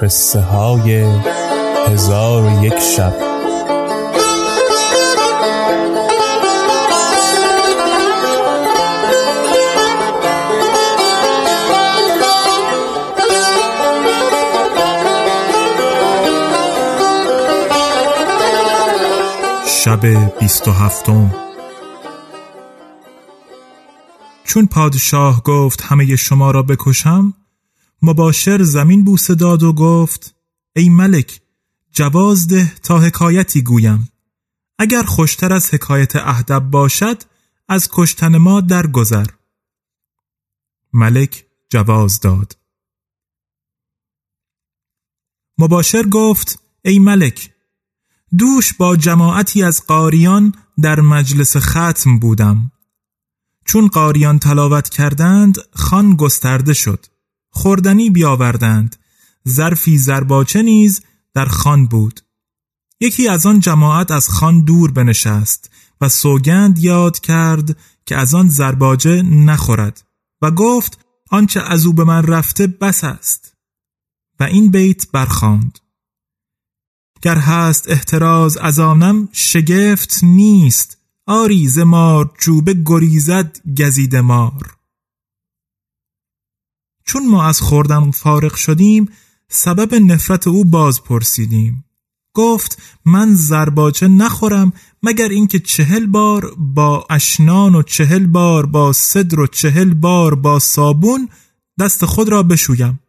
قصه های هزار و یک شب. شب بیست و هفتم. چون پادشاه گفت همه شما را بکشم مباشر زمین بوسه داد و گفت ای ملک جواز ده تا حکایتی گویم. اگر خوشتر از حکایت اهدب باشد از کشتن ما درگذر. ملک جواز داد. مباشر گفت ای ملک دوش با جماعتی از قاریان در مجلس ختم بودم. چون قاریان تلاوت کردند خان گسترده شد. خوردنی بیاوردند. ظرفی زرباچه نیز در خان بود. یکی از آن جماعت از خان دور بنشست و سوگند یاد کرد که از آن زرباجه نخورد و گفت آنچه از او به من رفته بس است. و این بیت برخاند. گر هست احتراز از آنم شگفت نیست. آری مار چوبه گریزد گزید مار. چون ما از خوردن فارغ شدیم سبب نفرت او باز پرسیدیم. گفت من زرباچه نخورم مگر اینکه چهل بار با اشنان و چهل بار با صدر و چهل بار با صابون دست خود را بشویم.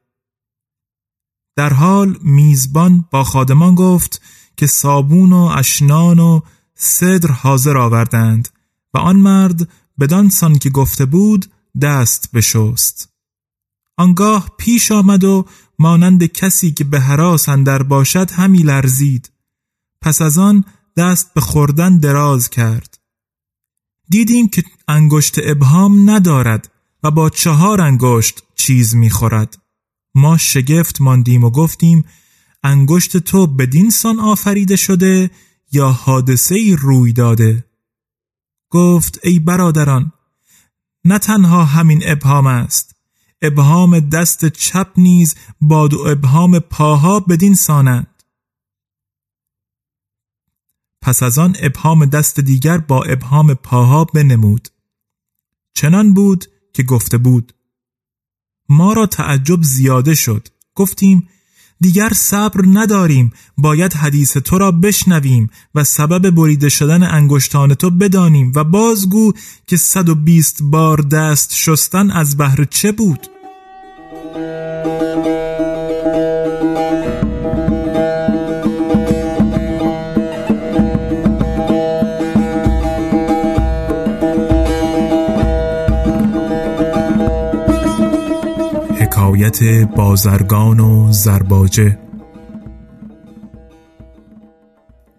در حال میزبان با خادمان گفت که صابون و اشنان و صدر حاضر آوردند و آن مرد بدانسان که گفته بود دست بشست. آنگاه پیش آمد و مانند کسی که به حراس اندر باشد همی لرزید. پس از آن دست به خوردن دراز کرد. دیدیم که انگشت ابهام ندارد و با چهار انگشت چیز می‌خورد ما شگفت ماندیم و گفتیم انگشت تو بدین سان آفریده شده یا حادثه ای روی داده؟ گفت ای برادران نه تنها همین ابهام است ابهام دست چپ نیز با دو ابهام پاها بدین سانند. پس از آن ابهام دست دیگر با ابهام پاها بنمود. چنان بود که گفته بود ما را تعجب زیاده شد. گفتیم دیگر صبر نداریم. باید حدیث تو را بشنویم و سبب بریده شدن انگشتان تو بدانیم و بازگو که صد و بیست بار دست شستن از بهر چه بود. حکایت بازرگان و زرباجه.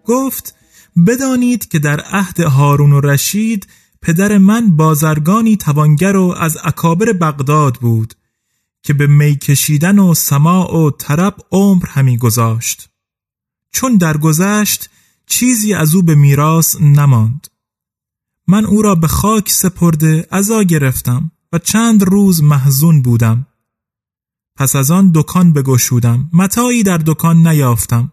گفت بدانید که در عهد هارون و رشید پدر من بازرگانی توانگر و از اکابر بغداد بود که به می کشیدن و سماع و طرب عمر همی گذاشت. چون درگذشت چیزی از او به میراث نماند. من او را به خاک سپرده عزا گرفتم و چند روز محزون بودم. پس از آن دکان بگشودم. متایی در دکان نیافتم.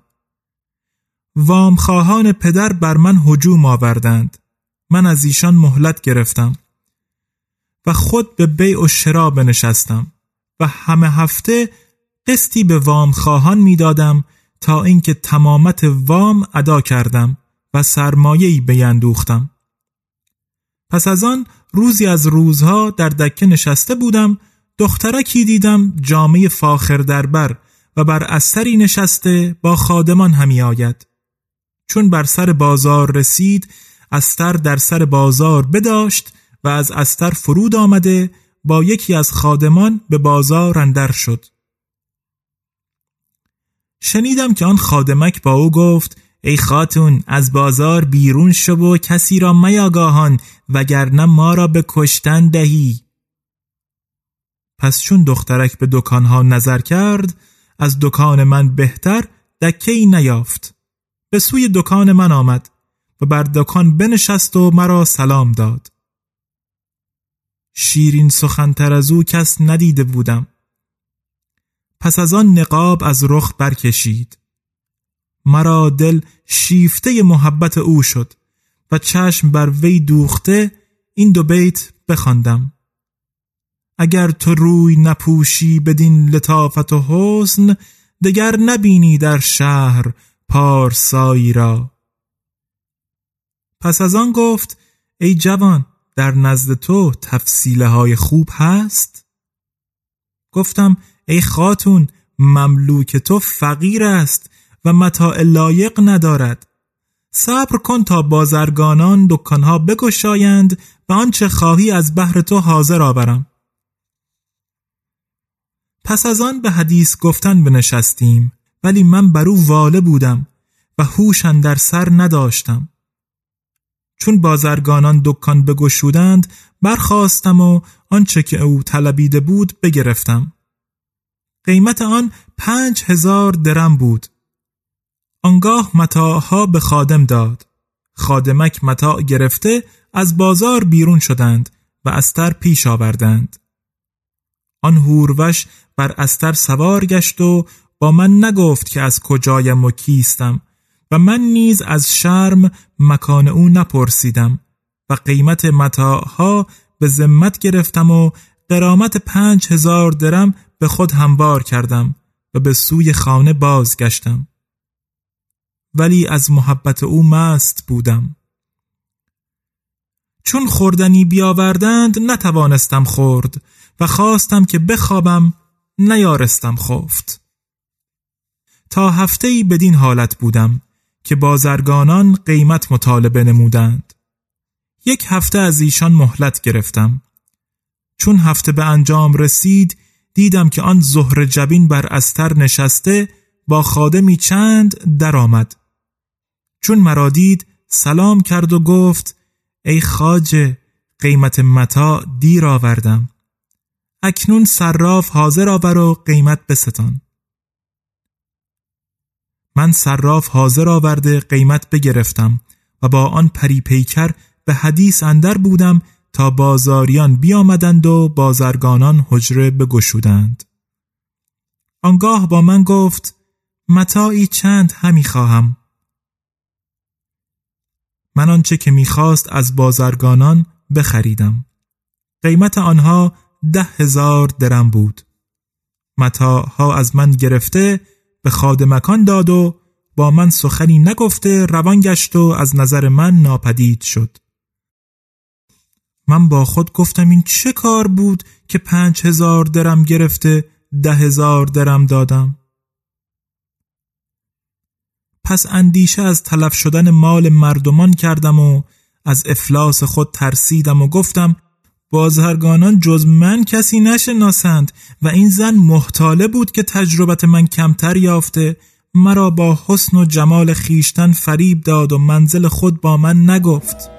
وامخواهان پدر بر من هجوم آوردند. من از ایشان مهلت گرفتم و خود به بیع و شرا بنشستم و همه هفته قسطی به وام خواهان می‌دادم تا اینکه تمامت وام ادا کردم و سرمایه‌ای بیندوختم. پس از آن روزی از روزها در دکه نشسته بودم دخترکی دیدم جامعه فاخر دربر و بر استری نشسته با خادمان همی آید. چون بر سر بازار رسید استر در سر بازار بداشت و از استر فرود آمده با یکی از خادمان به بازار اندر شد. شنیدم که آن خادمک با او گفت ای خاتون از بازار بیرون شو و کسی را میاگاهان وگرنه ما را به کشتن دهی. پس چون دخترک به دکانها نظر کرد از دکان من بهتر دکه ای نیافت. به سوی دکان من آمد و بر دکان بنشست و مرا سلام داد. شیرین سخنتر از او کس ندیده بودم. پس از آن نقاب از رخ برکشید. مرا دل شیفته محبت او شد و چشم بر وی دوخته این دو بیت بخواندم. اگر تو روی نپوشی بدین لطافت و حسن دگر نبینی در شهر پارسایی را. پس از آن گفت ای جوان در نزد تو تفصیله های خوب هست؟ گفتم ای خاتون مملوک تو فقیر است و متاع لایق ندارد. صبر کن تا بازرگانان دکانها بگشایند و آنچه خواهی از بحر تو حاضر آورم. پس از آن به حدیث گفتن بنشستیم ولی من بر او واله بودم و هوشن در سر نداشتم. چون بازرگانان دکان بگشودند برخواستم و آنچه که او طلبیده بود بگرفتم. قیمت آن پنج هزار درم بود. آنگاه متاعها به خادم داد. خادمک متاع گرفته از بازار بیرون شدند و استر پیش آوردند. آن هوروش بر استر سوار گشت و با من نگفت که از کجایم و کیستم و من نیز از شرم مکان او نپرسیدم و قیمت متاعها به ذمت گرفتم و قرامت پنج هزار درم به خود هموار کردم و به سوی خانه بازگشتم. ولی از محبت او مست بودم. چون خوردنی بیاوردند نتوانستم خورد و خواستم که بخوابم نیارستم خفت. تا هفته ای بدین حالت بودم که بازرگانان قیمت مطالبه نمودند. یک هفته از ایشان مهلت گرفتم. چون هفته به انجام رسید دیدم که آن زهر جبین بر استر نشسته با خادمی چند درآمد. چون مرا دید سلام کرد و گفت ای خاجه قیمت متا دیر آوردم. اکنون صراف حاضر آور و قیمت بستان. من صراف حاضر آورده قیمت بگرفتم و با آن پری پیکر به حدیث اندر بودم تا بازاریان بیامدند و بازرگانان حجره بگشودند. آنگاه با من گفت متاعی چند همی خواهم. من آنچه که می‌خواست از بازرگانان بخریدم. قیمت آنها ده هزار درم بود. متاعها از من گرفته به خادمکان داد و با من سخنی نگفته روان گشت و از نظر من ناپدید شد. من با خود گفتم این چه کار بود که پنج هزار درم گرفته ده هزار درم دادم؟ پس اندیشه از تلف شدن مال مردمان کردم و از افلاس خود ترسیدم و گفتم بازرگانان جز من کسی نشناسند و این زن محتاله بود که تجربت من کمتر یافته مرا با حسن و جمال خیشتن فریب داد و منزل خود با من نگفت.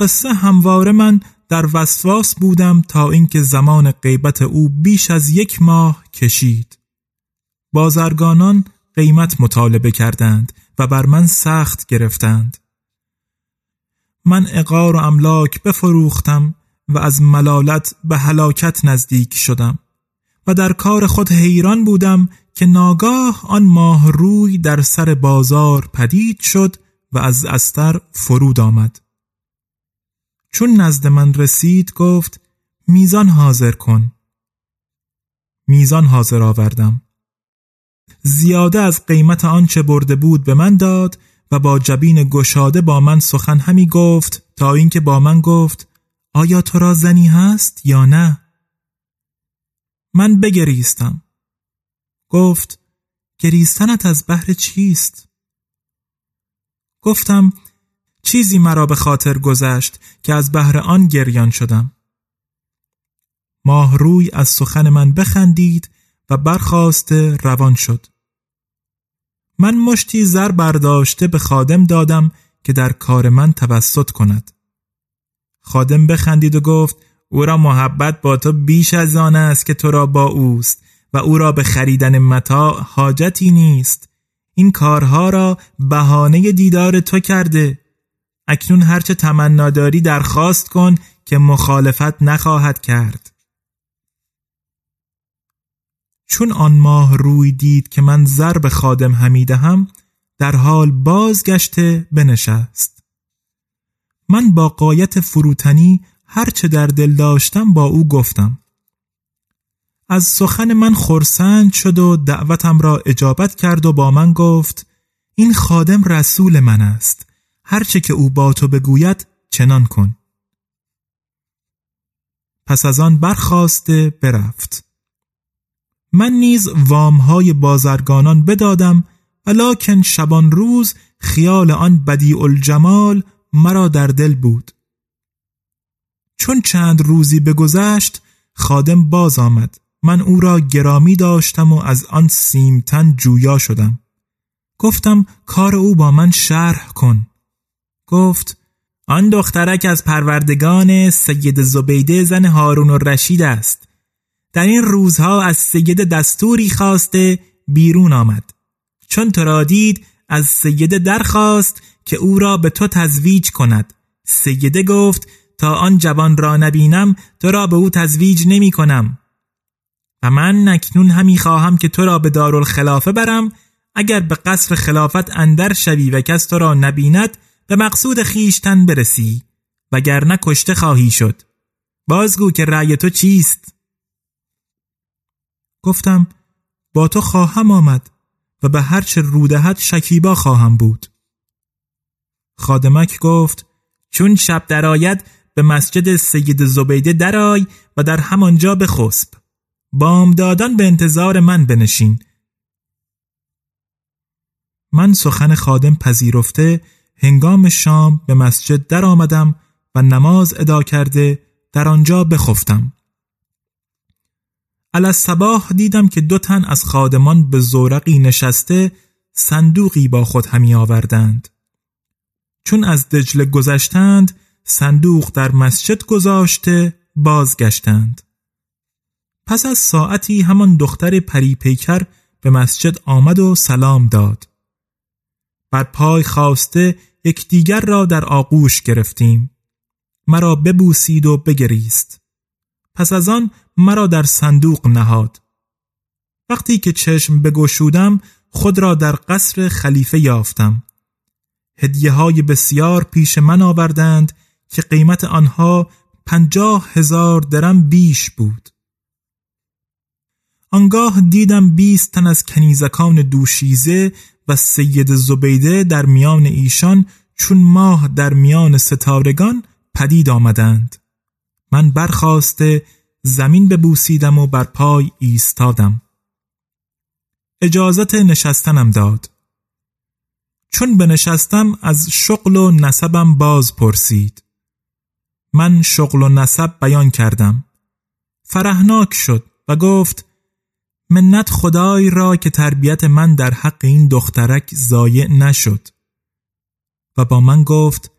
القصه همواره من در وسواس بودم تا اینکه زمان غیبت او بیش از یک ماه کشید. بازرگانان قیمت مطالبه کردند و بر من سخت گرفتند. من اقار و املاک بفروختم و از ملالت به هلاکت نزدیک شدم و در کار خود حیران بودم که ناگاه آن ماه روی در سر بازار پدید شد و از استر فرود آمد. چون نزد من رسید گفت میزان حاضر کن. میزان حاضر آوردم. زیاده از قیمت آنچه برده بود به من داد و با جبین گشاده با من سخن همی گفت تا اینکه با من گفت آیا تو را زنی هست یا نه؟ من بگریستم. گفت گریستنت از بحر چیست؟ گفتم چیزی مرا به خاطر گذشت که از بهر آن گریان شدم. ماه روی از سخن من بخندید و برخواسته روان شد. من مشتی زر برداشته به خادم دادم که در کار من توسط کند. خادم بخندید و گفت او را محبت با تو بیش از آن است که تو را با اوست و او را به خریدن متا حاجتی نیست. این کارها را بهانه دیدار تو کرده اکنون هرچه تمنا داری درخواست کن که مخالفت نخواهد کرد. چون آن ماه روی دید که من ضرب خادم هم در حال بازگشته بنشست. من با قایت فروتنی هرچه در دل داشتم با او گفتم. از سخن من خرسند شد و دعوتم را اجابت کرد و با من گفت این خادم رسول من است. هرچه که او با تو بگوید چنان کن. پس از آن برخواسته برفت. من نیز وامهای بازرگانان بدادم ولیکن شبان روز خیال آن بدیع الجمال مرا در دل بود. چون چند روزی بگذشت خادم باز آمد. من او را گرامی داشتم و از آن سیمتن جویا شدم. گفتم کار او با من شرح کن. گفت آن دخترک از پروردگان سید زبیده زن هارون و رشید است. در این روزها از سید دستوری خواسته بیرون آمد. چون تو را دید از سیده درخواست که او را به تو تزویج کند. سیده گفت تا آن جوان را نبینم تو را به او تزویج نمی کنم. و من نکنون همی خواهم که تو را به دارالخلافه برم اگر به قصر خلافت اندر شوی و کس تو را نبیند به مقصود خیشتن برسی وگرنه کشته خواهی شد. بازگو که رأی تو چیست؟ گفتم با تو خواهم آمد و به هرچه رودهت شکیبا خواهم بود. خادمک گفت چون شب درآید به مسجد سید زبیده درای و در همانجا بخسب. بامدادان به انتظار من بنشین. من سخن خادم پذیرفته هنگام شام به مسجد در آمدم و نماز ادا کرده در آنجا بخفتم. علی صباح دیدم که دو تن از خادمان به زورقی نشسته صندوقی با خود همی آوردند. چون از دجله گذشتند صندوق در مسجد گذاشته بازگشتند. پس از ساعتی همان دختر پریپیکر به مسجد آمد و سلام داد. بر پای خواسته یکدیگر را در آغوش گرفتیم. مرا ببوسید و بگریست. پس از آن مرا در صندوق نهاد. وقتی که چشم بگشودم خود را در قصر خلیفه یافتم. هدیه های بسیار پیش من آوردند که قیمت آنها پنجاه هزار درم بیش بود. آنگاه دیدم بیست تن از کنیزکان دوشیزه و سید زبیده در میان ایشان چون ماه در میان ستارگان پدید آمدند. من برخواسته زمین ببوسیدم و بر پای ایستادم. اجازت نشستنم داد. چون بنشستم از شغل و نسبم باز پرسید. من شغل و نسب بیان کردم. فرهناک شد و گفت منت خدای را که تربیت من در حق این دخترک ضایع نشد. و با من گفت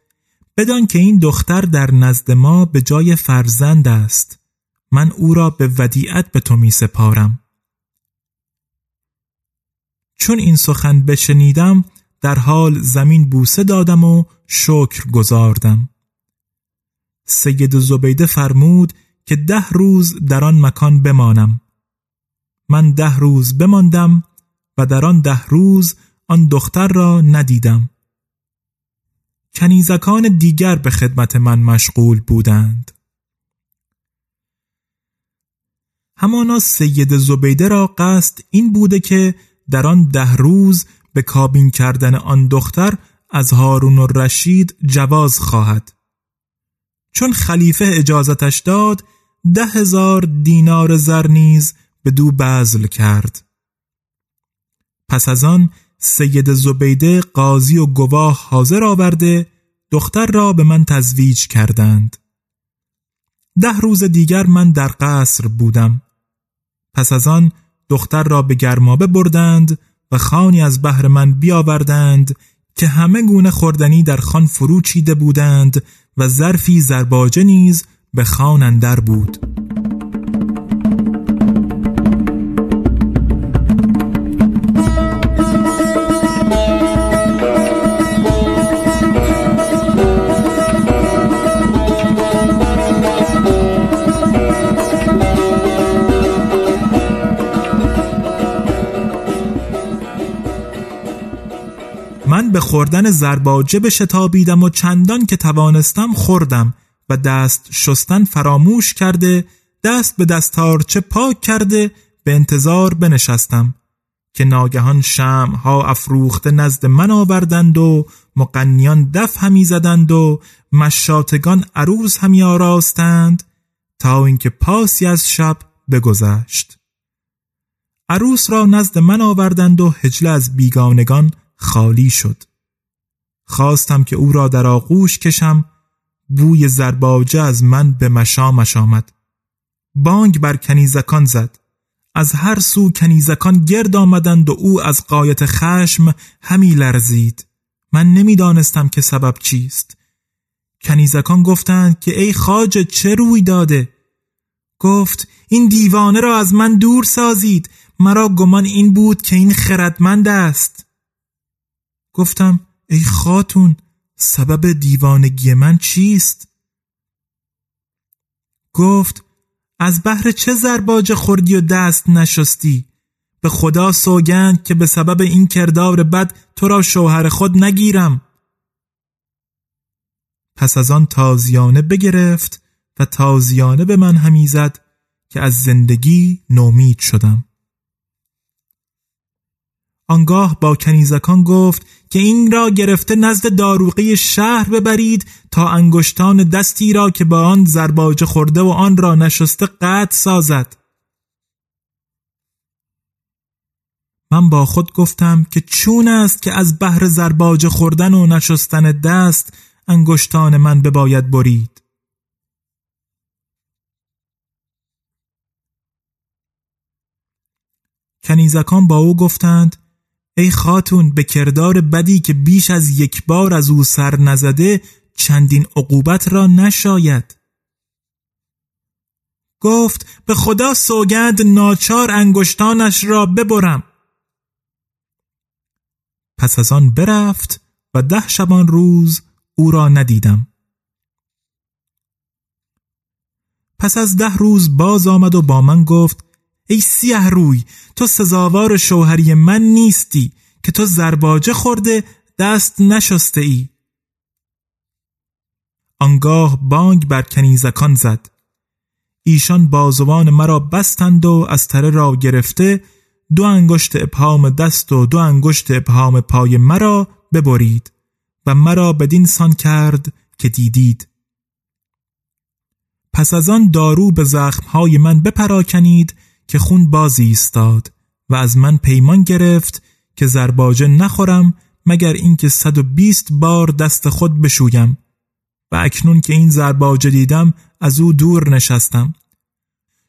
بدان که این دختر در نزد ما به جای فرزند است من او را به ودیعت به تو می سپارم چون این سخن بشنیدم در حال زمین بوسه دادم و شکر گذاردم سید زبیده فرمود که ده روز در آن مکان بمانم. من ده روز بماندم و در آن ده روز آن دختر را ندیدم. کنیزکان دیگر به خدمت من مشغول بودند. همانا سید زبیده را قصد این بوده که در آن ده روز به کابین کردن آن دختر از هارون و رشید جواز خواهد. چون خلیفه اجازتش داد ده هزار دینار زر نیز به دو بزل کرد. پس از آن سید زبیده قاضی و گواه حاضر آورده دختر را به من تزویج کردند. ده روز دیگر من در قصر بودم. پس از آن دختر را به گرمابه بردند و خانی از بهر من بیاوردند که همه گونه خوردنی در خان فرو چیده بودند و ظرفی زرباجه نیز به خان بود. به خوردن زرباجه به شتابیدم و چندان که توانستم خوردم و دست شستن فراموش کرده دست به دستارچه پاک کرده به انتظار بنشستم که ناگهان شم ها افروخته نزد من آوردند و مقنیان دف همی زدند و مشاتگان عروس همی آراستند تا اینکه پاسی از شب بگذشت. عروس را نزد من آوردند و هجله از بیگانگان خالی شد. خواستم که او را در آغوش کشم بوی زرباجه از من به مشامش آمد. بانگ بر کنیزکان زد. از هر سو کنیزکان گرد آمدند و او از قایت خشم همی لرزید. من نمی‌دانستم که سبب چیست. کنیزکان گفتند که ای خاجه چه روی داده؟ گفت این دیوانه را از من دور سازید. مرا گمان این بود که این خردمند است. گفتم ای خاتون سبب دیوانگی من چیست؟ گفت از بحر چه زرباج خوردی و دست نشستی؟ به خدا سوگند که به سبب این کردار بد تو را شوهر خود نگیرم پس از آن تازیانه بگرفت و تازیانه به من همی زد که از زندگی نومید شدم آنگاه با کنیزکان گفت که این را گرفته نزد داروقی شهر ببرید تا انگشتان دستی را که با آن زرباجه خورده و آن را نشسته قطع سازد. من با خود گفتم که چون است که از بحر زرباجه خوردن و نشستن دست انگشتان من بباید برید. کنیزکان با او گفتند ای خاتون به کردار بدی که بیش از یک بار از او سر نزده چندین عقوبت را نشاید. گفت به خدا سوگند ناچار انگشتانش را ببرم. پس از آن برفت و ده شبان روز او را ندیدم. پس از ده روز باز آمد و با من گفت ای سیه روی تو سزاوار شوهری من نیستی که تو زرباجه خورده دست نشسته ای. آنگاه بانگ بر کنیزکان زد. ایشان بازوان مرا بستند و از تره را گرفته دو انگشت ابهام دست و دو انگشت ابهام پای مرا ببرید و مرا بدین سان کرد که دیدید. پس از آن دارو به زخمهای من بپراکنید که خون بازی ایستاد و از من پیمان گرفت که زرباجه نخورم مگر اینکه صد و بیست بار دست خود بشویم و اکنون که این زرباجه دیدم از او دور نشستم.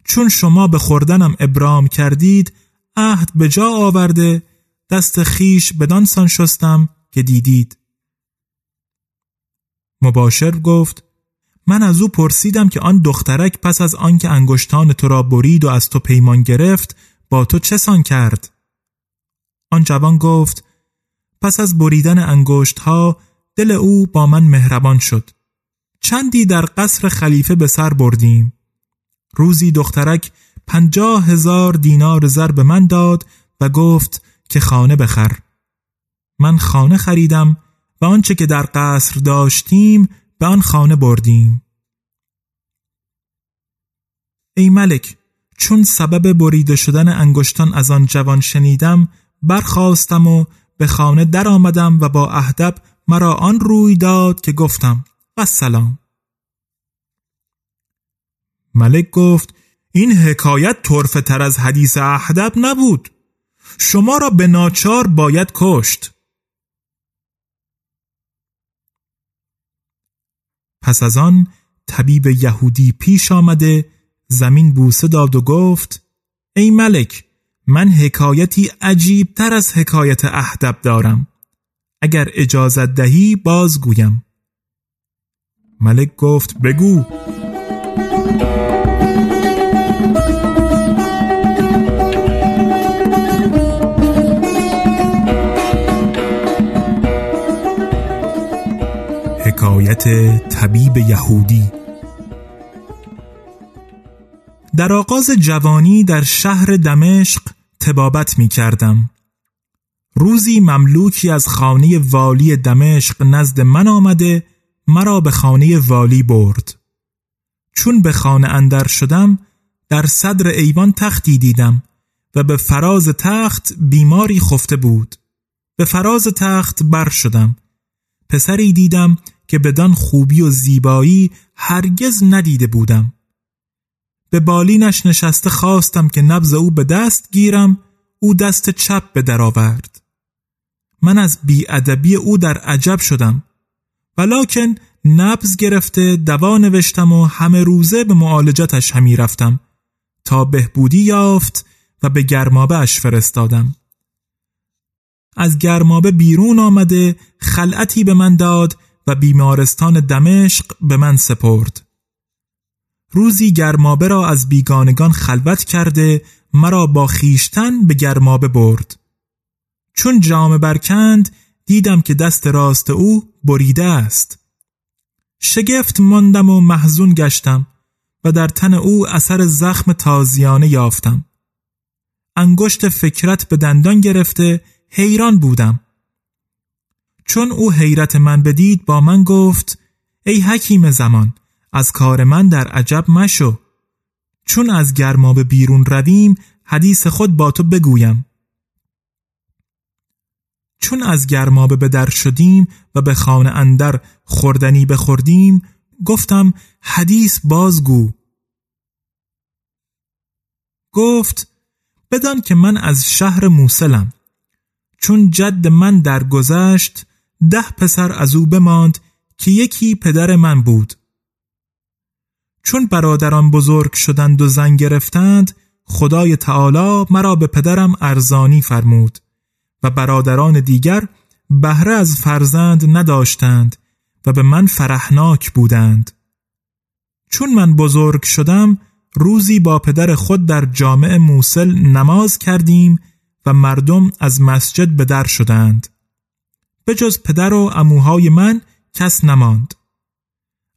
چون شما به خوردنم ابرام کردید عهد به جا آورده دست خیش بدانسان شستم که دیدید. مباشر گفت من از او پرسیدم که آن دخترک پس از آنکه انگشتان تو را برید و از تو پیمان گرفت با تو چه سان کرد؟ آن جوان گفت پس از بریدن انگشت ها دل او با من مهربان شد. چندی در قصر خلیفه به سر بردیم. روزی دخترک پنجاه هزار دینار زر به من داد و گفت که خانه بخر. من خانه خریدم و آنچه که در قصر داشتیم به آن خانه بردیم. ای ملک چون سبب بریده شدن انگشتان از آن جوان شنیدم برخواستم و به خانه در آمدم و با اهدب مرا آن روی داد که گفتم و سلام ملک گفت این حکایت طرفه تر از حدیث اهدب نبود. شما را به ناچار باید کشت. پس از آن طبیب یهودی پیش آمده زمین بوسه داد و گفت ای ملک من حکایتی عجیب تر از حکایت اهدب دارم. اگر اجازت دهی بازگویم. ملک گفت بگو. حضرت طبیب یهودی در آغاز جوانی در شهر دمشق تبابت می کردم. روزی مملوکی از خانه والی دمشق نزد من آمده مرا به خانه والی برد. چون به خانه اندر شدم در صدر ایوان تختی دیدم و به فراز تخت بیماری خفته بود. به فراز تخت بر شدم. پسری دیدم که بدان خوبی و زیبایی هرگز ندیده بودم. به بالینش نشسته خواستم که نبز او به دست گیرم او دست چپ به در آورد من از بیادبی او در عجب شدم ولیکن نبز گرفته دوا نوشتم و همه روزه به معالجتش همی رفتم تا بهبودی یافت و به گرمابه اش فرستادم از گرمابه بیرون آمده خلعتی به من داد و بیمارستان دمشق به من سپرد. روزی گرمابه را از بیگانگان خلوت کرده مرا با خیشتن به گرمابه برد. چون جامه برکند دیدم که دست راست او بریده است. شگفت ماندم و محزون گشتم و در تن او اثر زخم تازیانه یافتم. انگشت فکرت به دندان گرفته حیران بودم. چون او حیرت من بدید با من گفت ای حکیم زمان از کار من در عجب مشو چون از گرمابه بیرون رویم حدیث خود با تو بگویم. چون از گرمابه به در شدیم و به خانه اندر خوردنی بخوردیم گفتم حدیث بازگو. گفت بدان که من از شهر موسلم چون جد من در گذشت ده پسر از او بماند که یکی پدر من بود. چون برادران بزرگ شدند و زن گرفتند خدای تعالی مرا به پدرم ارزانی فرمود و برادران دیگر بهره از فرزند نداشتند و به من فرحناک بودند. چون من بزرگ شدم روزی با پدر خود در جامع موسل نماز کردیم و مردم از مسجد به در شدند. به جز پدر و اموهای من کس نماند.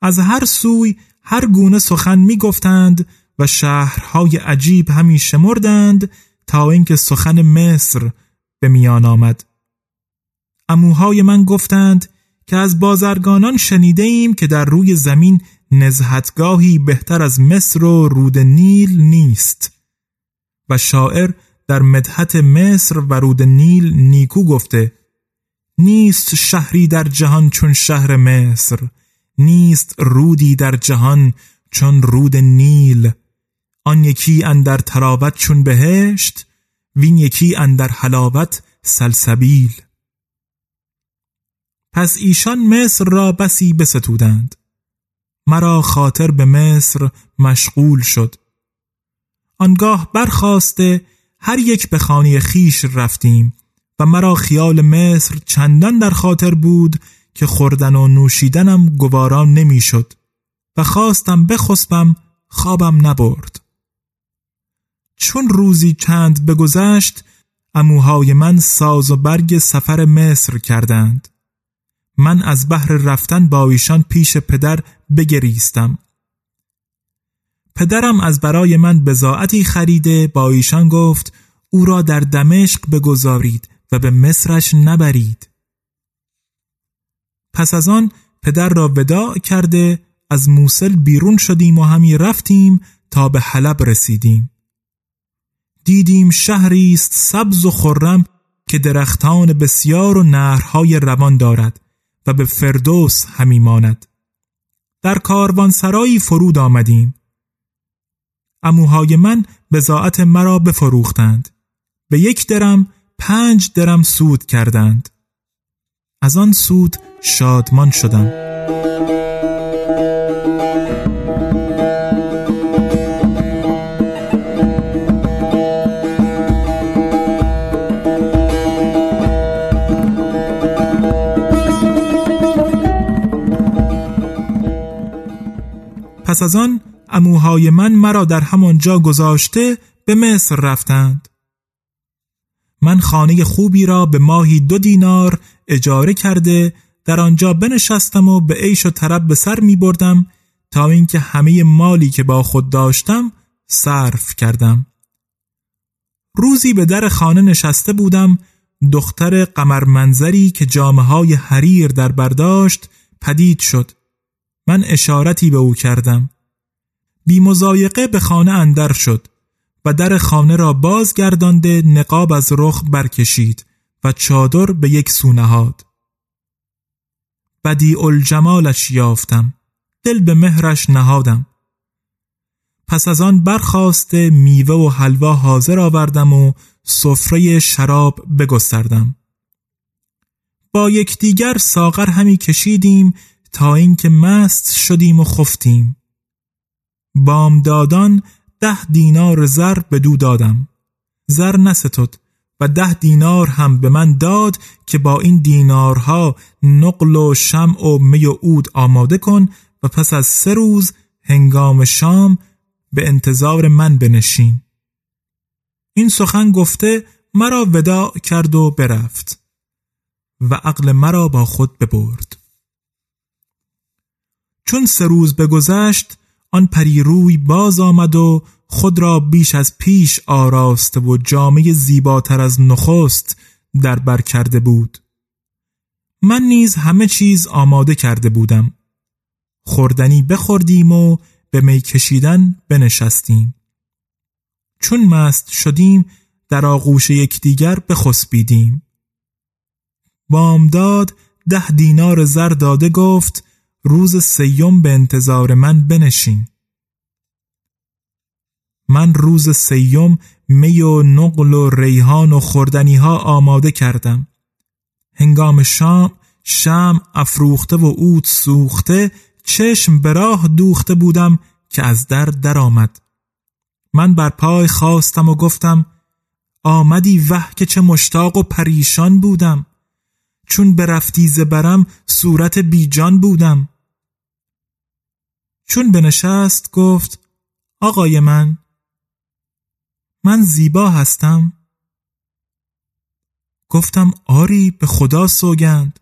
از هر سوی هر گونه سخن می گفتند و شهرهای عجیب همی شمردند تا اینکه سخن مصر به میان آمد. اموهای من گفتند که از بازرگانان شنیده ایم که در روی زمین نزهتگاهی بهتر از مصر و رود نیل نیست. و شاعر در مدحت مصر و رود نیل نیکو گفته نیست شهری در جهان چون شهر مصر نیست رودی در جهان چون رود نیل. آن یکی اندر تراوت چون بهشت وین یکی اندر حلاوت سلسبیل. پس ایشان مصر را بسی بستودند. مرا خاطر به مصر مشغول شد. آنگاه برخواسته هر یک به خانه خیش رفتیم. و مرا خیال مصر چندان در خاطر بود که خوردن و نوشیدنم گوارا نمی‌شد و خواستم بخسبم خوابم نبرد. چون روزی چند بگذشت اموهای من ساز و برگ سفر مصر کردند. من از بحر رفتن با ایشان پیش پدر بگریستم. پدرم از برای من بزاعتی خریده با ایشان گفت او را در دمشق بگذارید به مصرش نبرید. پس از آن پدر را وداع کرده از موسل بیرون شدیم و همی رفتیم تا به حلب رسیدیم. دیدیم شهری است سبز و خرم که درختان بسیار و نهرهای روان دارد و به فردوس همی ماند. در سرایی فرود آمدیم. اموهای من بزاعت مرا بفروختند. به یک درم پنج درم سود کردند. از آن سود شادمان شدم پس از آن اموهای من مرا در همانجا گذاشته به مصر رفتند. من خانه خوبی را به ماهی دو دینار اجاره کرده در آنجا بنشستم و به عیش و طرب به سر می بردم تا اینکه همه مالی که با خود داشتم صرف کردم. روزی به در خانه نشسته بودم دختر قمر منظری که جامعه های حریر در برداشت پدید شد. من اشارتی به او کردم. بی مزایقه به خانه اندر شد. و در خانه را بازگردانده نقاب از رخ برکشید و چادر به یک سو نهاد. بدی الجمالش یافتم دل به مهرش نهادم. پس از آن برخواسته میوه و حلوا حاضر آوردم و سفره شراب بگستردم. با یکدیگر ساغر همی کشیدیم تا اینکه مست شدیم و خفتیم. بامدادان ده دینار زر به دو دادم. زر نستد و ده دینار هم به من داد که با این دینارها نقل و شمع و می و عود آماده کن و پس از سه روز هنگام شام به انتظار من بنشین. این سخن گفته مرا وداع کرد و برفت و عقل مرا با خود ببرد. چون سه روز بگذشت آن پری روی باز آمد و خود را بیش از پیش آراسته و جامعه زیباتر از نخست در بر کرده بود. من نیز همه چیز آماده کرده بودم. خوردنی بخوردیم و به می کشیدن بنشستیم. چون مست شدیم در آغوش یکدیگر بخسبیدیم. بامداد ده دینار زر داده گفت روز سیوم به انتظار من بنشین. من روز سیوم می و نقل و ریحان و خوردنی ها آماده کردم. هنگام شام شم افروخته و اود سوخته چشم به راه دوخته بودم که از در درآمد. من بر پای خواستم و گفتم آمدی وح که چه مشتاق و پریشان بودم. چون برفتی زبرم صورت بیجان بودم. چون بنشست گفت آقای من من زیبا هستم. گفتم آری به خدا سوگند.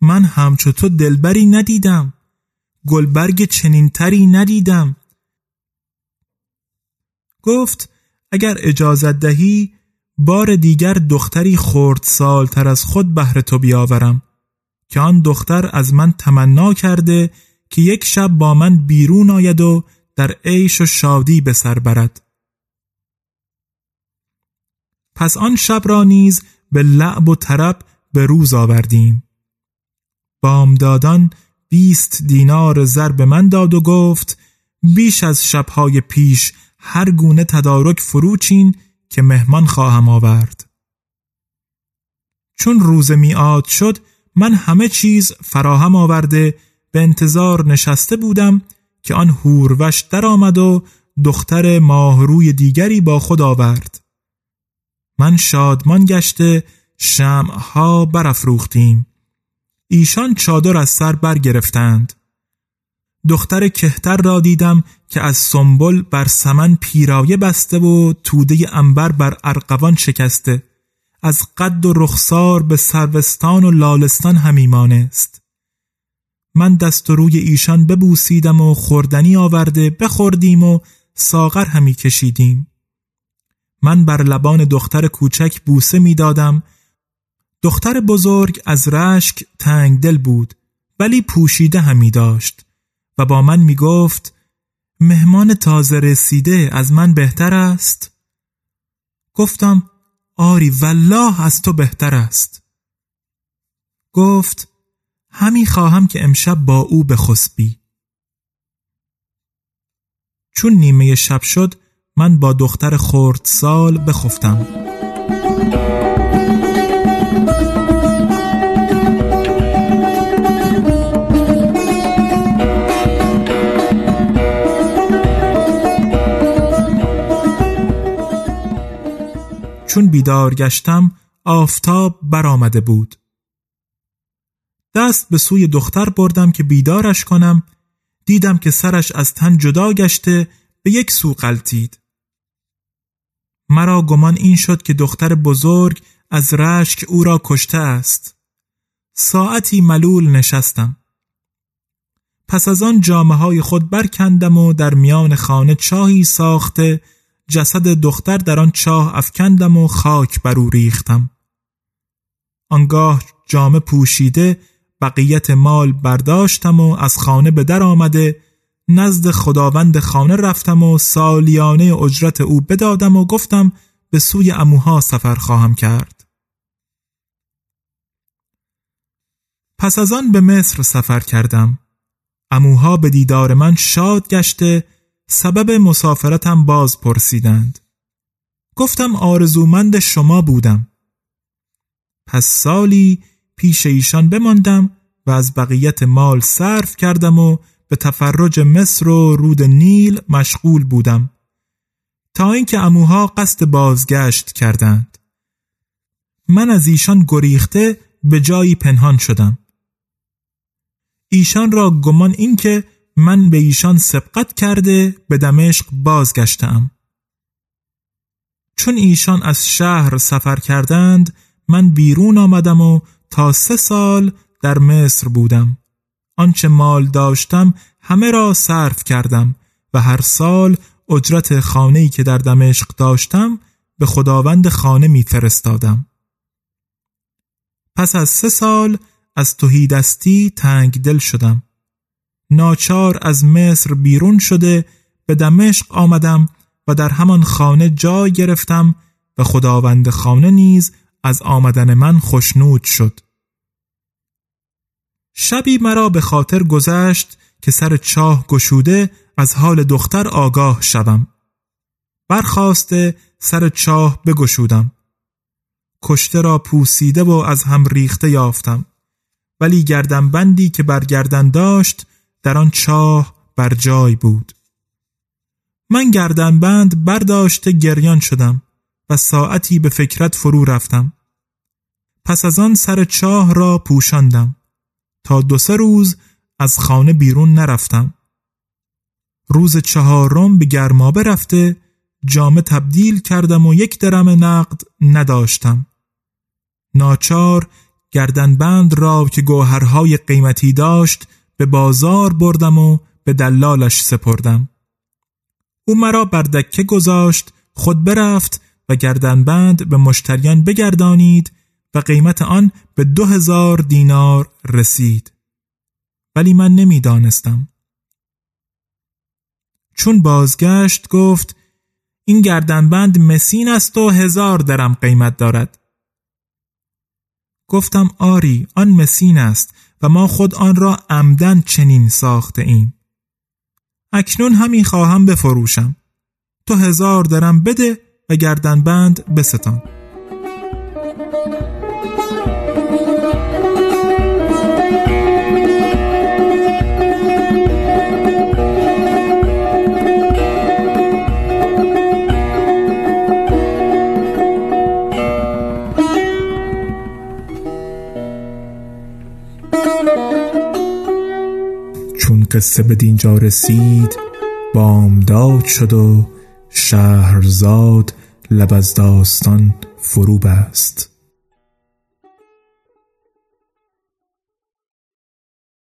من همچو تو دلبری ندیدم. گلبرگ چنینتری ندیدم. گفت اگر اجازت دهی بار دیگر دختری خورد سالتر از خود بهر تو بیاورم که آن دختر از من تمنا کرده که یک شب با من بیرون آید و در عیش و شادی به سر برد. پس آن شب را نیز به لعب و طرب به روز آوردیم. بامدادان بیست دینار زر به من داد و گفت بیش از شبهای پیش هر گونه تدارک فروچین که مهمان خواهم آورد. چون روز میعاد شد من همه چیز فراهم آورده به انتظار نشسته بودم که آن هوروش درآمد و دختر ماهروی دیگری با خود آورد. من شادمان گشته شمعها برافروختیم. ایشان چادر از سر برگرفتند. دختر کهتر را دیدم که از سنبل بر سمن پیرایه بسته و توده انبر بر ارقوان شکسته. از قد و رخسار به سروستان و لالستان همیمان است من دست و روی ایشان ببوسیدم و خوردنی آورده بخوردیم و ساغر همی کشیدیم. من بر لبان دختر کوچک بوسه می‌دادم دختر بزرگ از رشک تنگ دل بود ولی پوشیده همی داشت و با من می گفت مهمان تازه رسیده از من بهتر است؟ گفتم آری والله از تو بهتر است. گفت همی خواهم که امشب با او بخسبی. چون نیمه شب شد من با دختر خورد سال بخفتم. چون بیدار گشتم آفتاب برآمده بود. دست به سوی دختر بردم که بیدارش کنم. دیدم که سرش از تن جدا گشته به یک سو قلتید مرا گمان این شد که دختر بزرگ از رشک او را کشته است. ساعتی ملول نشستم. پس از آن جامعه های خود برکندم و در میان خانه چاهی ساخته جسد دختر در آن چاه افکندم و خاک بر او ریختم. آنگاه جامه پوشیده بقیت مال برداشتم و از خانه به در آمده نزد خداوند خانه رفتم و سالیانه اجرت او بدادم و گفتم به سوی اموها سفر خواهم کرد. پس از آن به مصر سفر کردم. اموها به دیدار من شاد گشته سبب مسافرتم باز پرسیدند. گفتم آرزومند شما بودم. پس سالی پیش ایشان بماندم و از بقیت مال صرف کردم و به تفرج مصر و رود نیل مشغول بودم تا اینکه اموها قصد بازگشت کردند. من از ایشان گریخته به جایی پنهان شدم. ایشان را گمان اینکه من به ایشان سبقت کرده به دمشق بازگشتم. چون ایشان از شهر سفر کردند من بیرون آمدم و تا سه سال در مصر بودم آنچه مال داشتم همه را صرف کردم و هر سال اجرت خانه‌ای که در دمشق داشتم به خداوند خانه می فرستادم. پس از سه سال از توهیدستی تنگ دل شدم. ناچار از مصر بیرون شده به دمشق آمدم و در همان خانه جای گرفتم و خداوند خانه نیز از آمدن من خوشنود شد. شبی مرا به خاطر گذشت که سر چاه گشوده از حال دختر آگاه شوم. برخواسته سر چاه بگشودم. کشته را پوسیده و از هم ریخته یافتم. ولی گردن بندی که بر گردن داشت در آن چاه بر جای بود. من گردن بند برداشته گریان شدم و ساعتی به فکرت فرو رفتم. پس از آن سر چاه را پوشاندم. تا دو سه روز از خانه بیرون نرفتم روز چهارم به گرمابه رفته جامه تبدیل کردم و یک درم نقد نداشتم ناچار گردنبند را که گوهرهای قیمتی داشت به بازار بردم و به دلالش سپردم او مرا بر دکه گذاشت خود برفت و گردنبند به مشتریان بگردانید و قیمت آن به دو هزار دینار رسید ولی من نمی‌دانستم. چون بازگشت گفت این گردنبند مسین است و هزار درم قیمت دارد. گفتم آری آن مسین است و ما خود آن را عمدن چنین ساخته ایم. اکنون همین خواهم بفروشم. تو هزار درم بده و گردنبند بستان. قصه به دینجا رسید بامداد شد و شهرزاد لب از داستان فرو بست